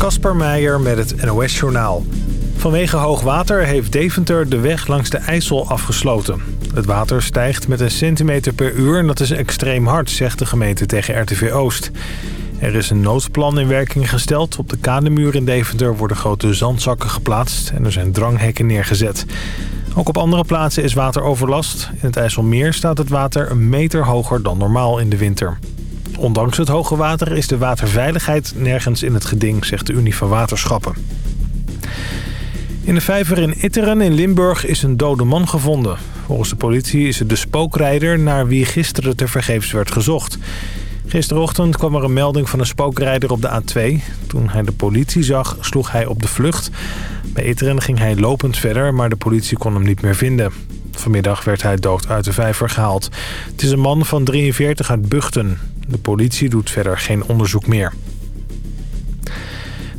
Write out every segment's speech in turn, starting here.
Kasper Meijer met het NOS-journaal. Vanwege hoog water heeft Deventer de weg langs de IJssel afgesloten. Het water stijgt met een centimeter per uur en dat is extreem hard, zegt de gemeente tegen RTV Oost. Er is een noodplan in werking gesteld. Op de kademuur in Deventer worden grote zandzakken geplaatst en er zijn dranghekken neergezet. Ook op andere plaatsen is wateroverlast. In het IJsselmeer staat het water een meter hoger dan normaal in de winter. Ondanks het hoge water is de waterveiligheid nergens in het geding, zegt de Unie van Waterschappen. In de vijver in Itteren in Limburg is een dode man gevonden. Volgens de politie is het de spookrijder naar wie gisteren tevergeefs werd gezocht. Gisterochtend kwam er een melding van een spookrijder op de A2. Toen hij de politie zag, sloeg hij op de vlucht. Bij Itteren ging hij lopend verder, maar de politie kon hem niet meer vinden. Vanmiddag werd hij dood uit de vijver gehaald. Het is een man van 43 uit Buchten. De politie doet verder geen onderzoek meer.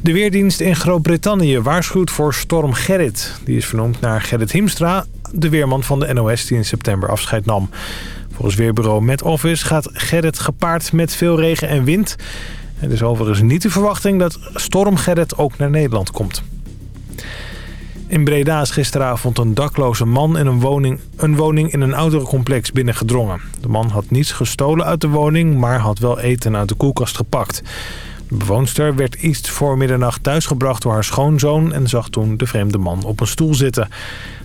De Weerdienst in Groot-Brittannië waarschuwt voor storm Gerrit. Die is vernoemd naar Gerrit Himstra, de weerman van de NOS die in september afscheid nam. Volgens weerbureau Met Office gaat Gerrit gepaard met veel regen en wind. Het is overigens niet de verwachting dat storm Gerrit ook naar Nederland komt. In Breda is gisteravond een dakloze man in een woning, een woning in een ouderencomplex binnengedrongen. De man had niets gestolen uit de woning, maar had wel eten uit de koelkast gepakt. De bewoonster werd iets voor middernacht thuisgebracht door haar schoonzoon... en zag toen de vreemde man op een stoel zitten.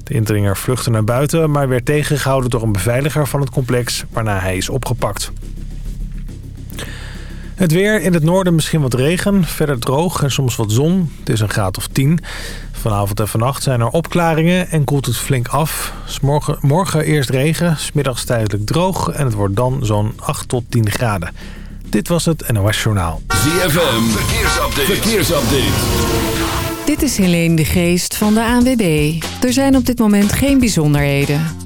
De indringer vluchtte naar buiten, maar werd tegengehouden door een beveiliger van het complex... waarna hij is opgepakt. Het weer in het noorden misschien wat regen, verder droog en soms wat zon. Het is een graad of 10. Vanavond en vannacht zijn er opklaringen en koelt het flink af. Morgen, morgen eerst regen, smiddags tijdelijk droog en het wordt dan zo'n 8 tot 10 graden. Dit was het NOS Journaal. ZFM, verkeersupdate. verkeersupdate. Dit is Helene de Geest van de ANWB. Er zijn op dit moment geen bijzonderheden.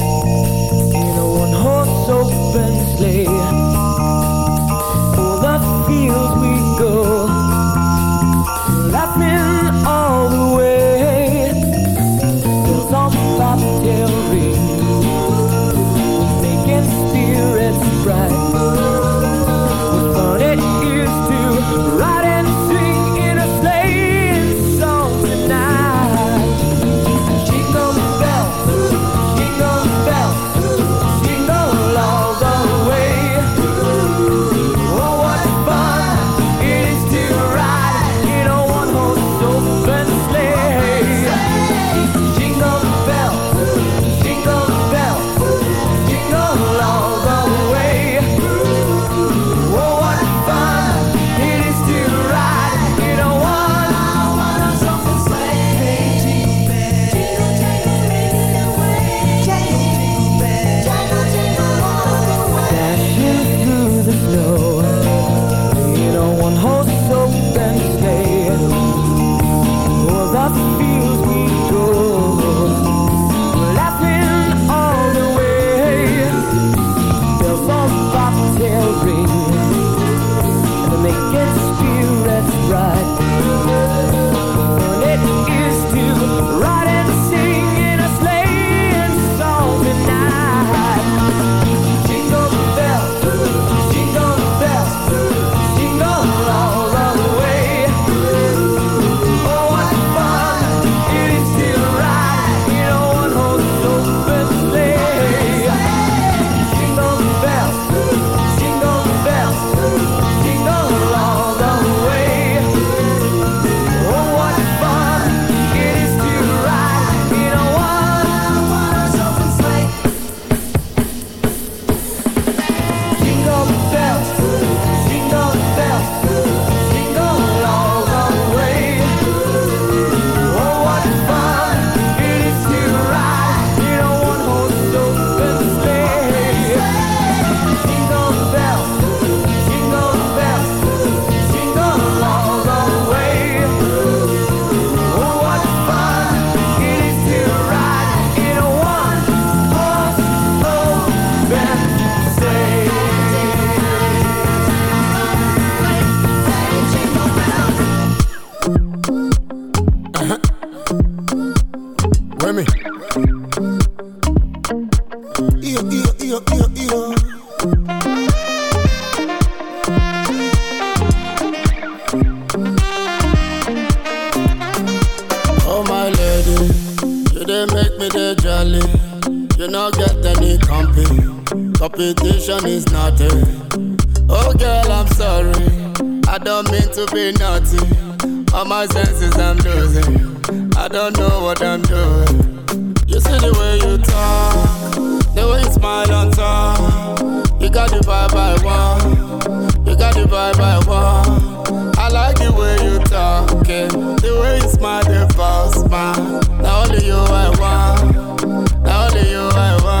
don't mean to be naughty. All my senses I'm losing, I don't know what I'm doing. You see the way you talk, the way you smile on top. You got the vibe I want, you got the vibe I want. I like the way you talking, the way you smile, the false smile. Now only you I want, now only you I want.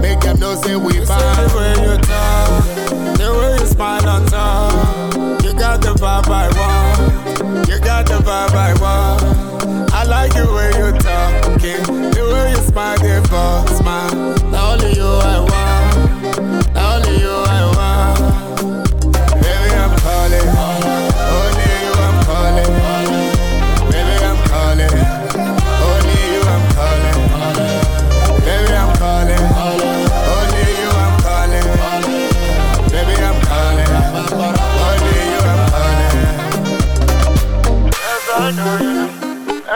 make them know say we bomb. The way you talk, the way you smile on top. You got the vibe I want. You got the vibe I want. I like the way you talking, the way you smile, the smile. Now only you I want.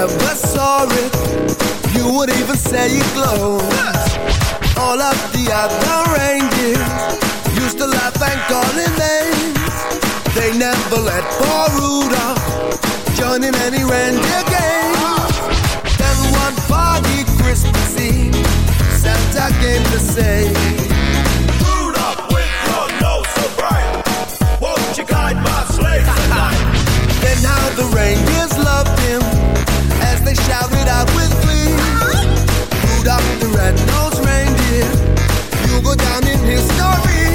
never saw it. You would even say it glows. All of the other reindeers used to laugh and call him names. They never let poor Rudolph join in any reindeer game. Then one foggy Christmas Eve, Santa came to say. Then how the reindeers loved him they shouted out with glee. Rudolph the red-nosed reindeer, you go down in history.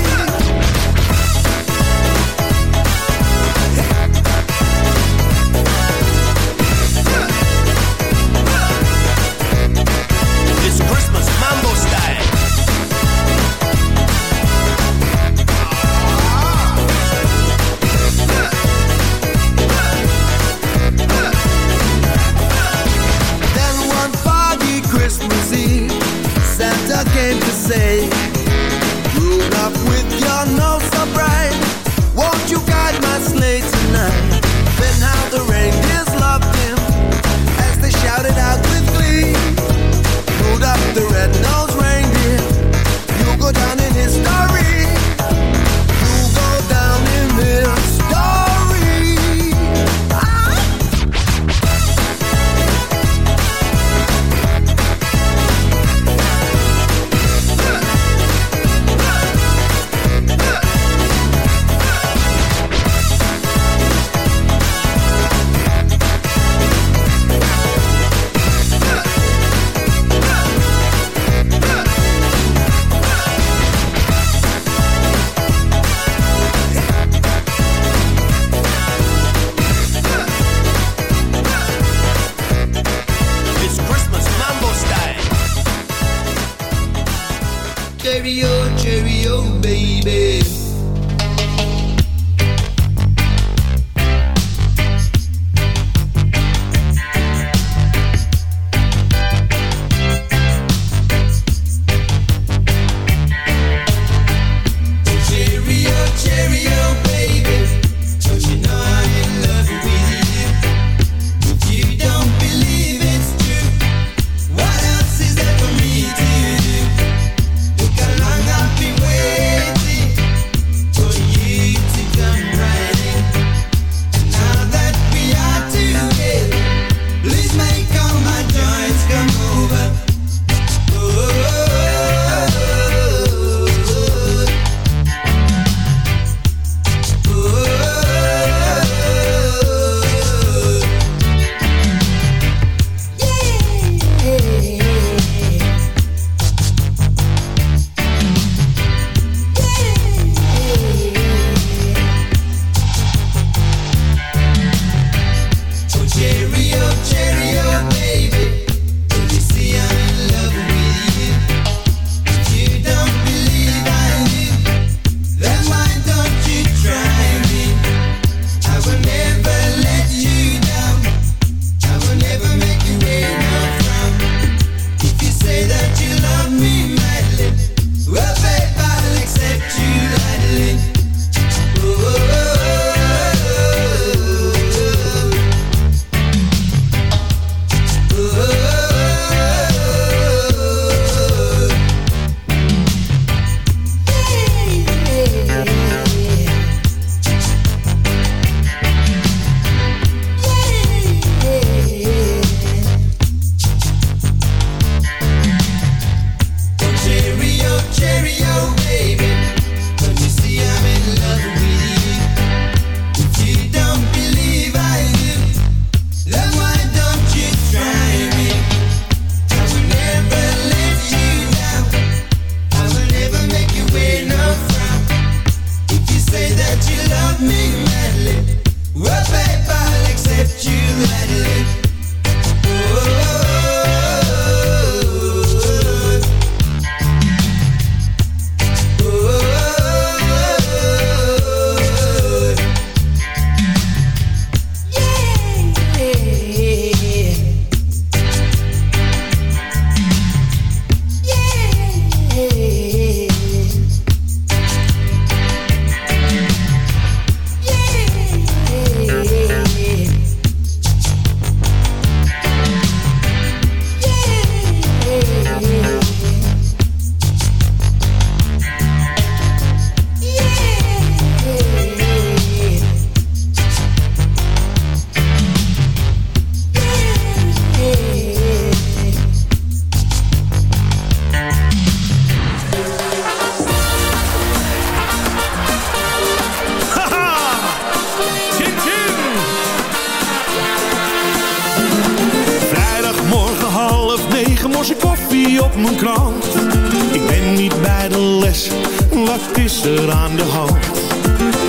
Aan de hand?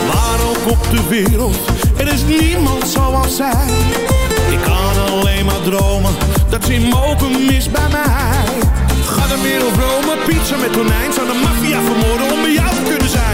Waar ook op de wereld, er is niemand zoals zij. Ik kan alleen maar dromen, dat ze mogen mis bij mij. Ga de wereld Rome, pizza met tonijn. Zou de maffia vermoorden om bij jou te kunnen zijn.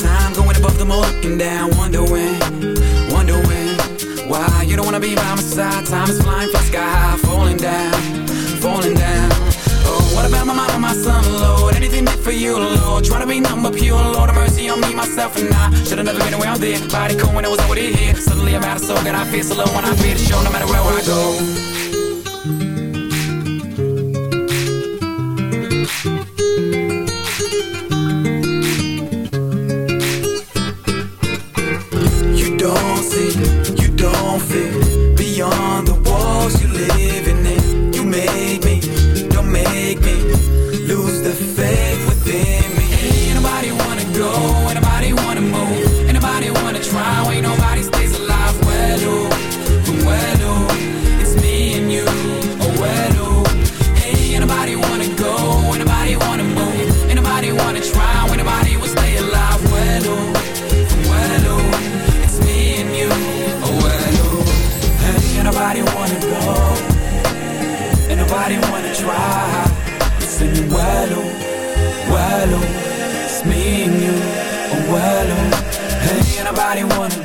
time, going above them all, looking down, wondering, wondering why you don't wanna be by my side. Time is flying, fly sky high, falling down. What about my mama, my son, Lord? Anything did for you, Lord? Trying to be numb but pure, Lord, have mercy on me, myself, and I. Should've never been around there. Body cool when I was over here. Suddenly I'm out of soul, and I feel so low when I feel the show, no matter where I go.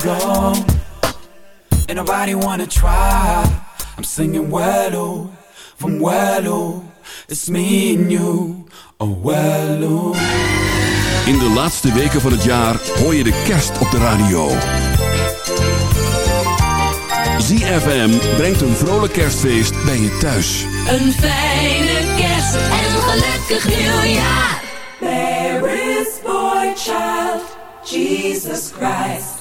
blown nobody wanna try. I'm singing Wello from Wello. It's me and you, oh Wello. In de laatste weken van het jaar hoor je de kerst op de radio. ZFM brengt een vrolijk kerstfeest bij je thuis. Een fijne kerst en een gelukkig nieuwjaar. There is boy child, Jesus Christ.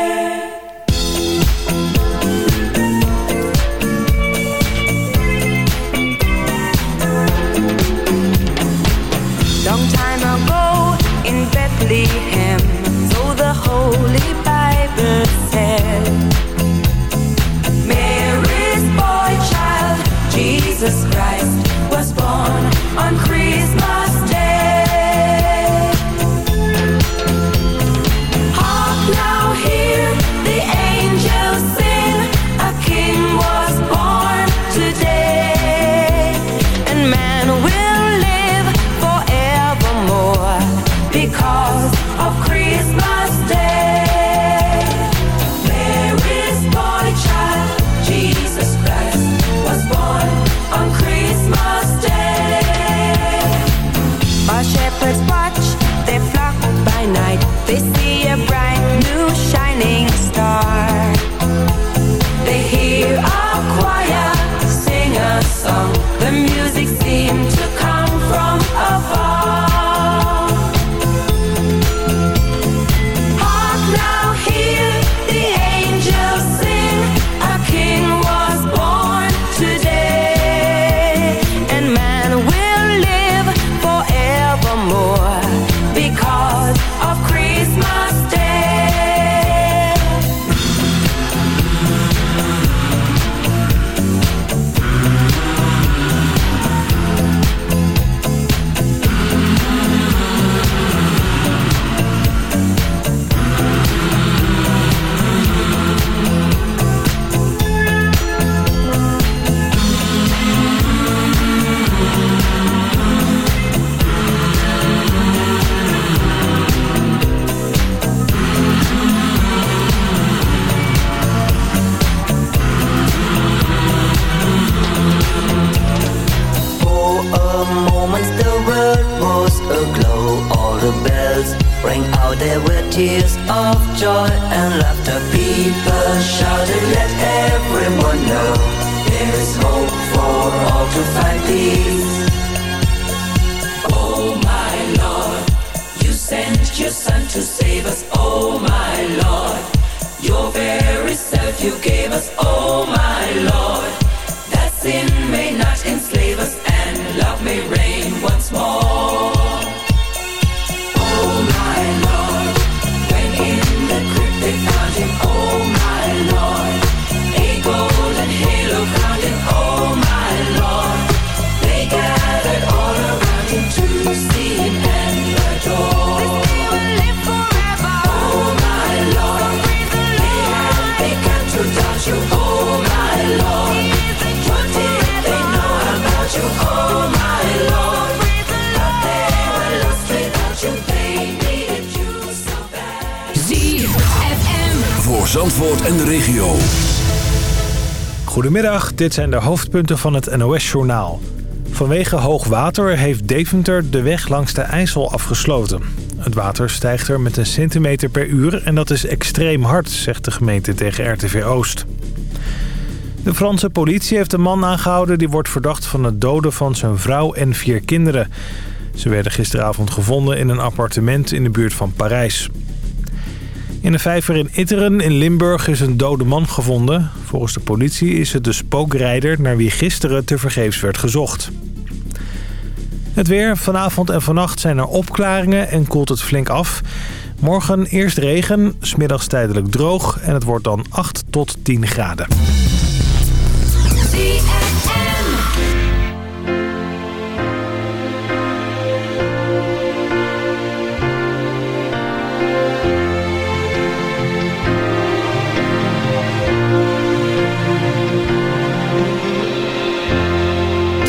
de regio. Goedemiddag, dit zijn de hoofdpunten van het NOS-journaal. Vanwege hoog water heeft Deventer de weg langs de IJssel afgesloten. Het water stijgt er met een centimeter per uur en dat is extreem hard, zegt de gemeente tegen RTV Oost. De Franse politie heeft een man aangehouden die wordt verdacht van het doden van zijn vrouw en vier kinderen. Ze werden gisteravond gevonden in een appartement in de buurt van Parijs. In een vijver in Itteren in Limburg is een dode man gevonden. Volgens de politie is het de spookrijder naar wie gisteren tevergeefs werd gezocht. Het weer. Vanavond en vannacht zijn er opklaringen en koelt het flink af. Morgen eerst regen, smiddags tijdelijk droog en het wordt dan 8 tot 10 graden.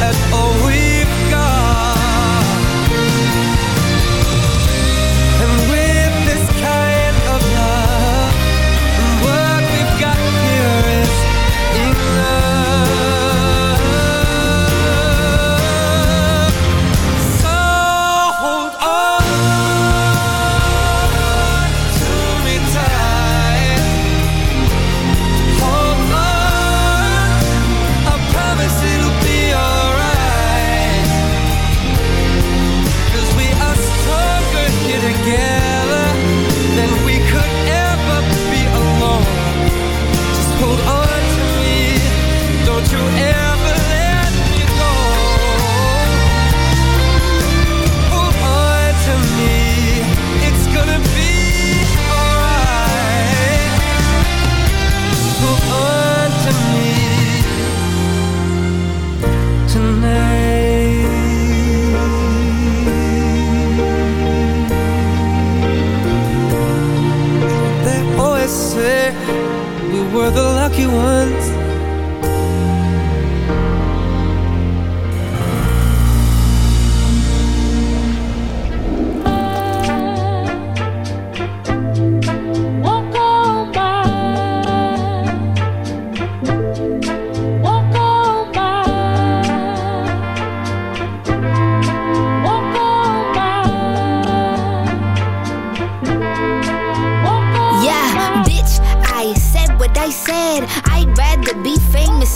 look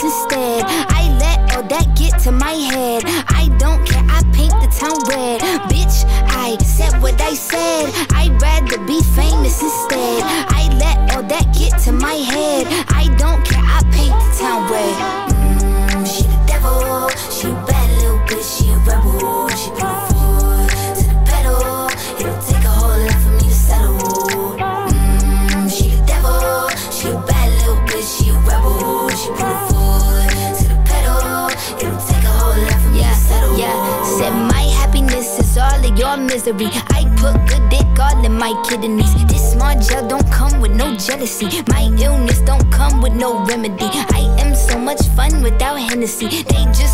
instead. No. My illness don't come with no remedy. I am so much fun without Hennessy. They just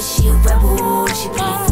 She a rebel. She put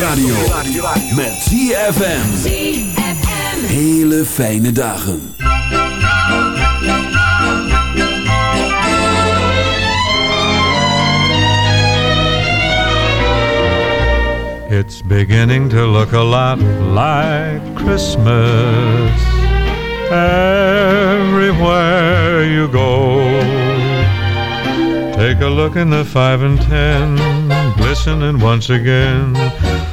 radio. Met ZFM. Hele fijne dagen. It's beginning to look a lot like Christmas everywhere you go. Take a look in the five and ten, glistening once again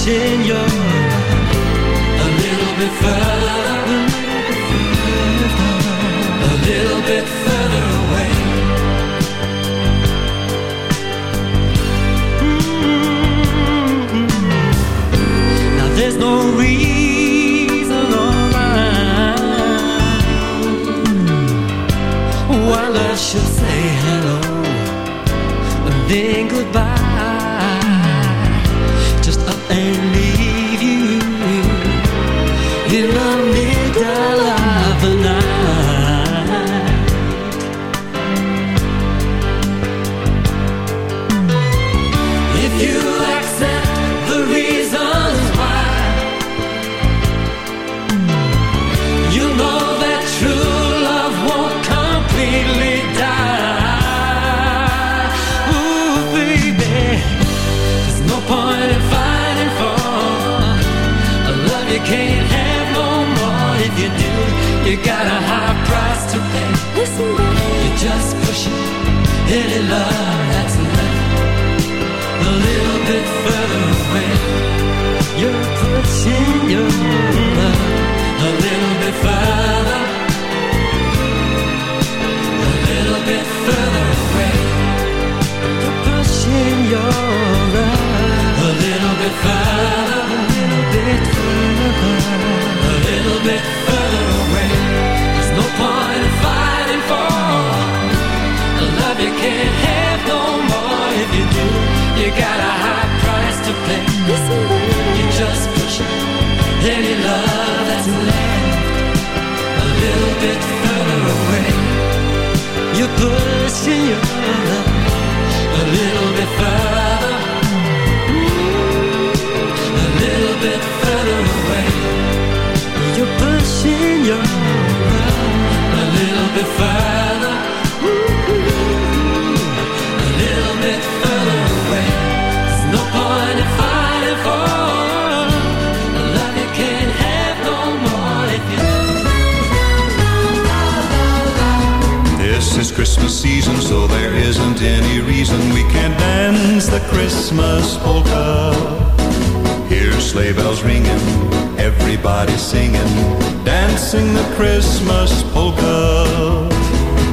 pushing a little bit further, a little bit further away. Mm -hmm. Now there's no reason or rhyme why love should say hello and then goodbye. see you. the Christmas polka. Hear sleigh bells ringing, everybody singing, dancing the Christmas polka.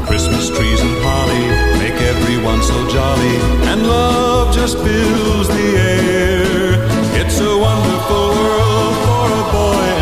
Christmas trees and holly make everyone so jolly, and love just fills the air. It's a wonderful world for a boy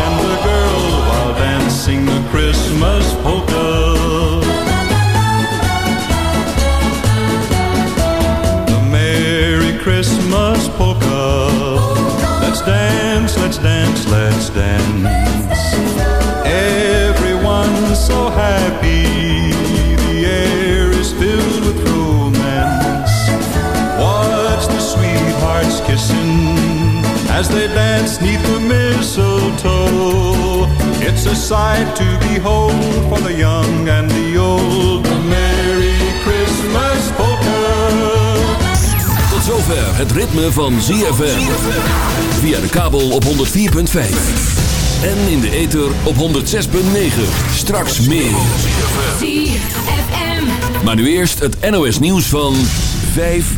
as they dance neath the mistletoe. It's a sight to behold for the young and the old. A Merry Christmas polka. Tot zover het ritme van ZFM. Via de kabel op 104.5. En in de ether op 106.9. Straks meer. ZFM. Maar nu eerst het NOS nieuws van 5.